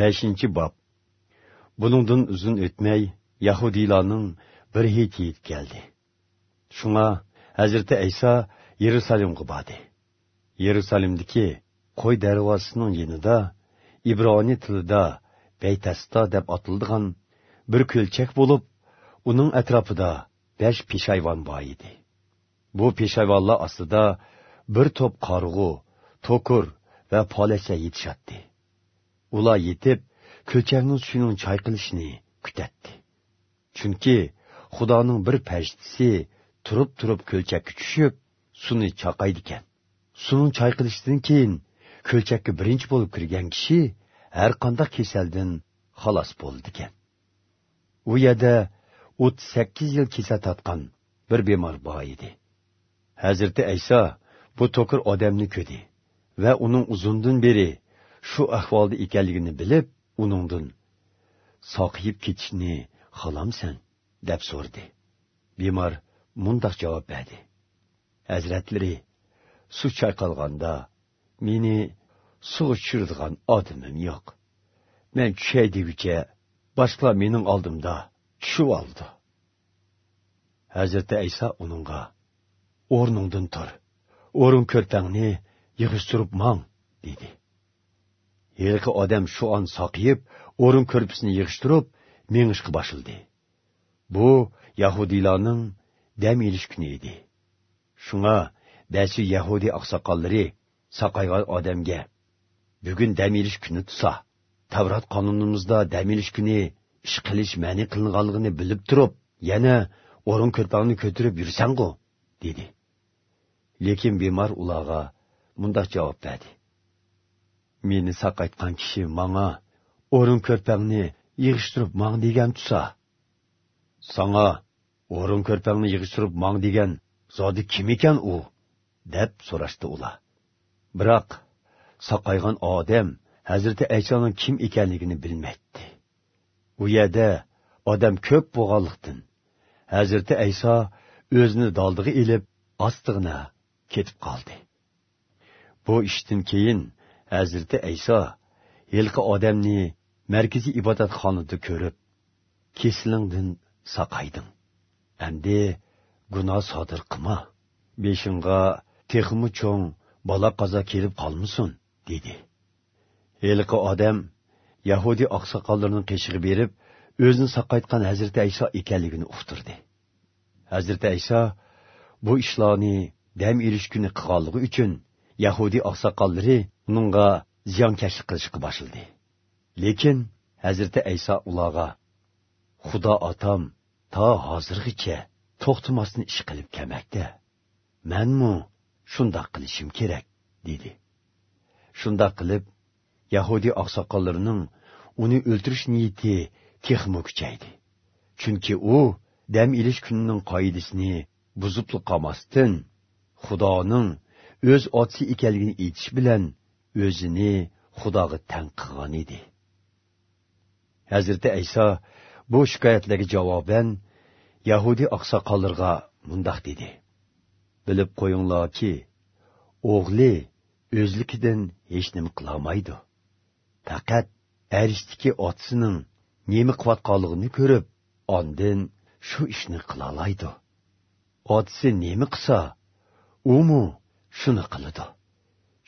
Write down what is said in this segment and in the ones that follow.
beshinchi bob buningdan uzun o'tmay yahudiylarning bir heti yetib keldi shunga hazrati ayso yerusalimga bordi yerusalimdagi qo'y darvozasining yonida ibroniy tilida baytasta deb atildigan bir ko'lchak bo'lib uning atrofida besh peshayvon bor edi bu peshayvonlar ostida bir to'p qarg'u to'kur va polacha yetishadi ular yetib ko'changning suyuning chayqilishini kutatdi chunki xudoning bir pashtisi turib turib ko'lchakka tushib suvni chaqaydi ekan. Suvning chayqilishidan keyin ko'lchakka birinchi bo'lib kirgan kishi har qanday kasaldan xalos bo'ldi ekan. U yerda o'ttiz sakkiz yil kesal tatgan bir bemor bor edi. Hazrati ayso bu to'kir odamni ko'di va uning uzundan beri shu ahvolda ekanligini bilib uningdin soqiyib ketishni xohlamsan deb so'rdi bemor mundoq javob berdi. Hazratlari suv chayqalganda meni suv tushiradigan odamim yo'q. Men tushay deguncha boshqalar mening oldimda tushib oldi. Hazrati ayso uningga o'rningdan tur o'rin ko'rpangni yig'ishtirib mang dedi. Yilqi odam shu on soqiyib o'rin ko'rpisini yig'ishtirib mengishga boshildi. Bu Yahudilarning dam ilish kuni edi. Shunga ba'zi Yahudi oqsoqollari saqaygan odamga bugun dam ilish kuni tusa. Tavrat qonunimizda dam ilish kuni ish qilish ma'ni qilinganligini bilib turib yana o'rin ko'rpangni ko'tirib yursang-ku, dedi. Lekin bemor ularga mundoq javob berdi. Meni saqaytgan kishi manga o'rin ko'rpangni yig'ishtirib mang degan tusa. Sanga o'rin ko'rpangni yig'ishtirib mang degan zodi kim ekan u? deb so'rashdi ular. Biroq saqaygan odam hazrati aysoning kim ekanligini bilmaydi. U yerda odam ko'p bo'lganlikdan hazrati ayso o'zini doldig'i ilib ostig'ina ketib qoldi. Bu ishdan keyin hazrati ayso yilqi odamni markaziy ibodatxonada ko'rib kesilingdin saqayding. Endi gunoh sodir qilma. Beshingga texmi cho'ng bola qazo kelib qolmasin dedi. Yilqi odam yahudiy oqsoqollarning qishig'i berib o'zini saqaytgan hazrati ayso ekanligini uqtirdi. Hazrati ayso bu ishlarni dam ilish kuni qilganligi uchun yahudiy oqsoqollari uningga ziyonkashlik qilishga boshladi lekin hazrati ayso ularga xudo otam to hozirgacha to'xtamasdan ish qilib kelmoqda. Manmu shundoq qilishim kerak? dedi. Shundoq qilib yahudiy oqsoqollarining uni o'ltirish niyati texmi kuchaydi. Chunki u dam ilish kunining qoidasini buzib qolmasdan xudoning o'z otsi ekanligini aytish bilan o'zini xudoga tang qilgan edi. Hazrati ayso bu shikoyatlarga javoban yahudiy oqsoqollarga mundoq dedi. Bilib qo'yinglarki o'g'li o'zlikidan hech nima qilolmaydi faqat arishdiki otasining nima qilayotganligini ko'rib ondin shu ishni qilolaydi otasi nima qilsa umu shuni qiladi.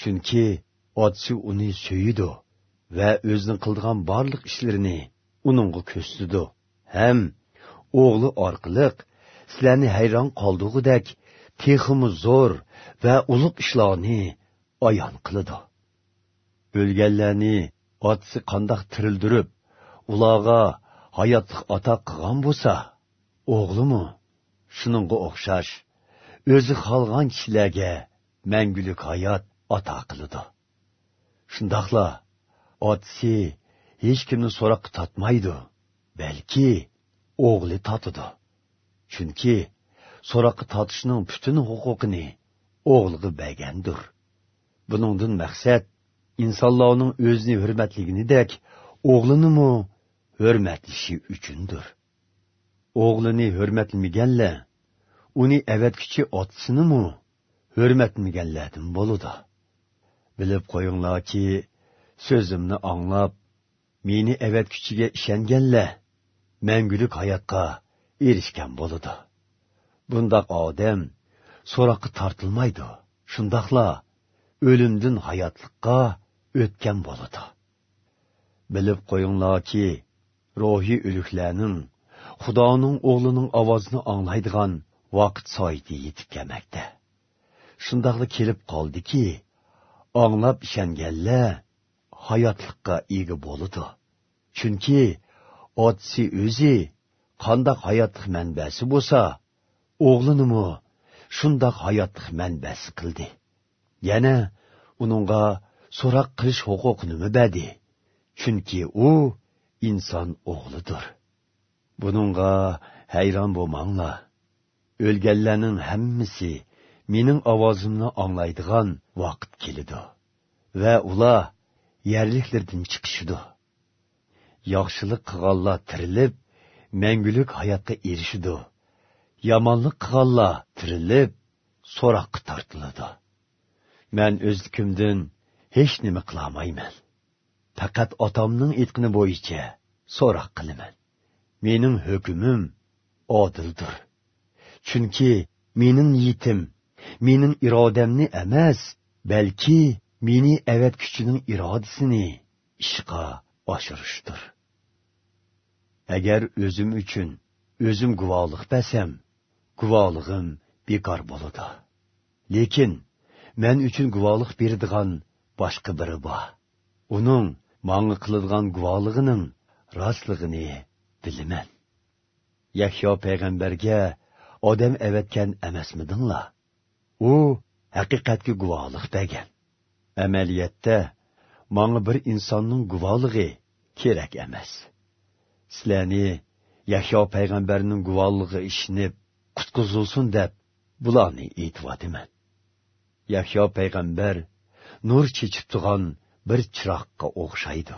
Chunki otasi uni so'yidi va o'zini qildigan barliq ishlarini uningga ko'rsatdi. Ham o'g'li orqali sizlarni hayron qoldig'udek teximi zo'r va ulug' ishlarni ayon qiladi. O'lganlarni otasi qandoq tirildirib ularga hayotlik ato qilgan bo'lsa o'g'limi shuningga o'xshash o'zi qolgan kishilarga mangulik hayot ato qiladi. Shundoqla otasi hech kimni so'roqqa totmaydi balki o'g'li totidi. Chunki so'roqqa totishning butun huquqini o'g'liga bergandir buningdan maqsad insonlarning o'zini hurmatliginidek o'g'linimi hurmatlishi uchundir. O'g'lini hurmatlamaganlar uni avatkichi otasinimi hurmatmaganlardan bo'ludi bilib qo'yinglarki so'zimni anglab meni avatkuchiga ishonganlar mangulik hayotga erishgan bo'ladi bundoq odam so'roqqa tortilmaydi shundoqla o'limdan hayotlikqa o'tgan bo'ladi bilib qo'yinglarki ruhiy o'liklarning xudoning o'g'lining ovozini anglaydigan vaqt soati yetib kelmoqda shundoqla kelib qoldiki anglab ishonganlar hayotlikqa ega bo'ladi chunki otsi o'zi qandoq hayotlik manbasi bo'lsa o'g'linimi shundoq hayotlik manbasi qildi yana uningga so'roq qilish huquqini badi chunki u inson o'g'lidir buningga hayron bo'lmanglar. O'lganlarning hammasi mening ovozimni anglaydigan vaqt kelidi va ular yerliklardan chiqishidi yaxshilik qilganlar tirilib mangulik hayotga erishidi yomonlik qilganlar tirilib so'roqqa tortiladi. Man o'zlikimdan hech nima qilolmayman. Faqat otamning aytgani bo'yicha so'roq qilaman. Mening hukmim odildir. Chunki mening yetim mening irodamni emas balki meni avatkuchining irodasini ishqa oshirishdir. Agar o'zim uchun o'zim guvohlik bersam guvohligim bekor bo'ladi. Lekin men uchun guvohlik beradigan boshqa biri bor. Uning manga qiladigan guvohligining rostligini bilaman. Yahyo payg'ambarga odam avatgan emasmidinglar? U haqiqatga guvohlik degan amaliyotda manga bir insonning guvohligi kerak emas. Sizlarni yahyo payg'ambarning guvohligi ishinib qutqizilsin deb bularni aytyaptiman yahyo payg'ambar nur chechib turgan bir chiroqqa o'xshaydi.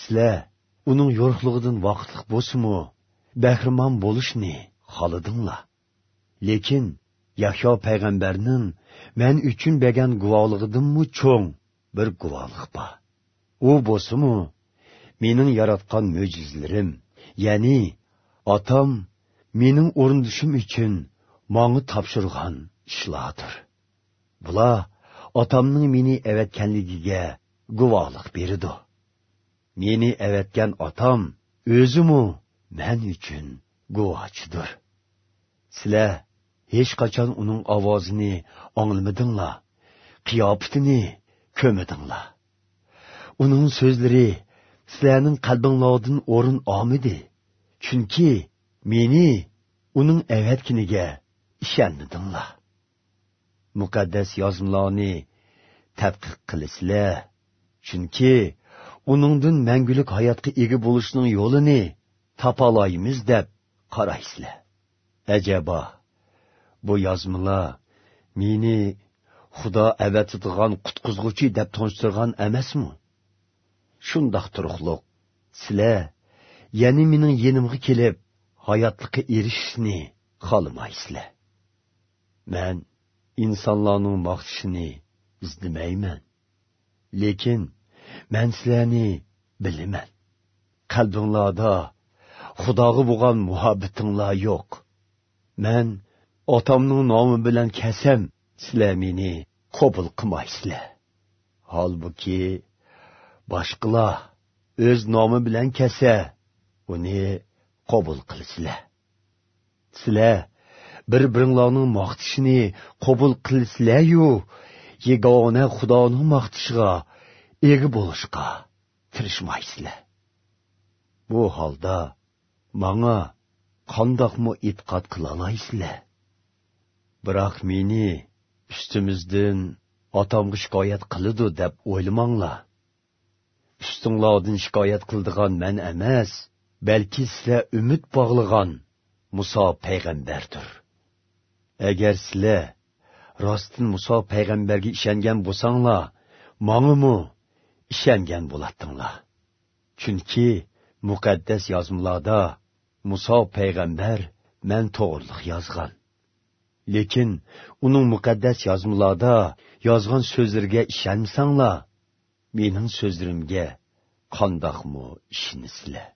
Sizlar uning yo'riqligidan vaqtliq bo'lsinmi bahrimon bo'lishni xohladinglar. Lekin yahyo payg'ambarning men uchun bergan guvohligidimmi cho'ng? Bir guvohlik bor. U bo'lsimu mening yaratgan mo'jizlarim ya'ni otam mening o'rindishim uchun manga topshirgan ishlardir. Bular otamning meni avatganligiga guvohlik berdi meni avatgan otam o'zimu men uchun guvohchidir. Sizlar hech qachon uning ovozini anglamadinglar qiyofatini ko'midinglar uning so'zlari sizlarning qalbinglardan o'rin olmidi chunki meni uning avatginiga ishonmadinglar. Muqaddas yozmalarni tadqiq qilisizlar chunki uningdan mangulik hayotga ega bo'lishning yo'lini topolaymiz deb qaraysizlar ajabo bu yozmalar meni xudo avatidigan qutqizg'uchi deb tonishtirgan emasmi? Shundoq turuqliq sizlar ya'ni mening yenimga kelib hayotlikqa erishishni xohlamaysizlar man insonlarning maqtishini izlamayman lekin man sizlarni bilaman. Qalbinglarda xudoga bo'lgan muhabbatinglar yo'q. Man otamning nomi bilan kasam sizlar meni qabul qilmaysizlar. Holbuki boshqalar o'z nomi bilan kelsa uni qabul qilsizlar. Sizlar bir biringlarning maqtishini qabul qilsizlaryu yagona xudoning maqtishiga ega bo'lishga tirishmaysizlar. Bu holda manga qandoqmi e'tiqod qilolaysizlar biroq meni ustimizdan otamga shikoyat qiladi deb o'ylamanglar. Ustinglardan shikoyat qildigan man emas balki sizlar umid bog'lagan muso payg'ambardir. Agar sizlar rostdan muso payg'ambarga ishongan bo'lsanglar mangimu ishongan bo'ladinglar chunki muqaddas yozmalarda muso payg'ambar man to'g'riliq yozgan. Lekin uning muqaddas yozmalarda yozgan so'zlariga ishonmasanglar mening so'zlarimga qandoqmi ishnisizlar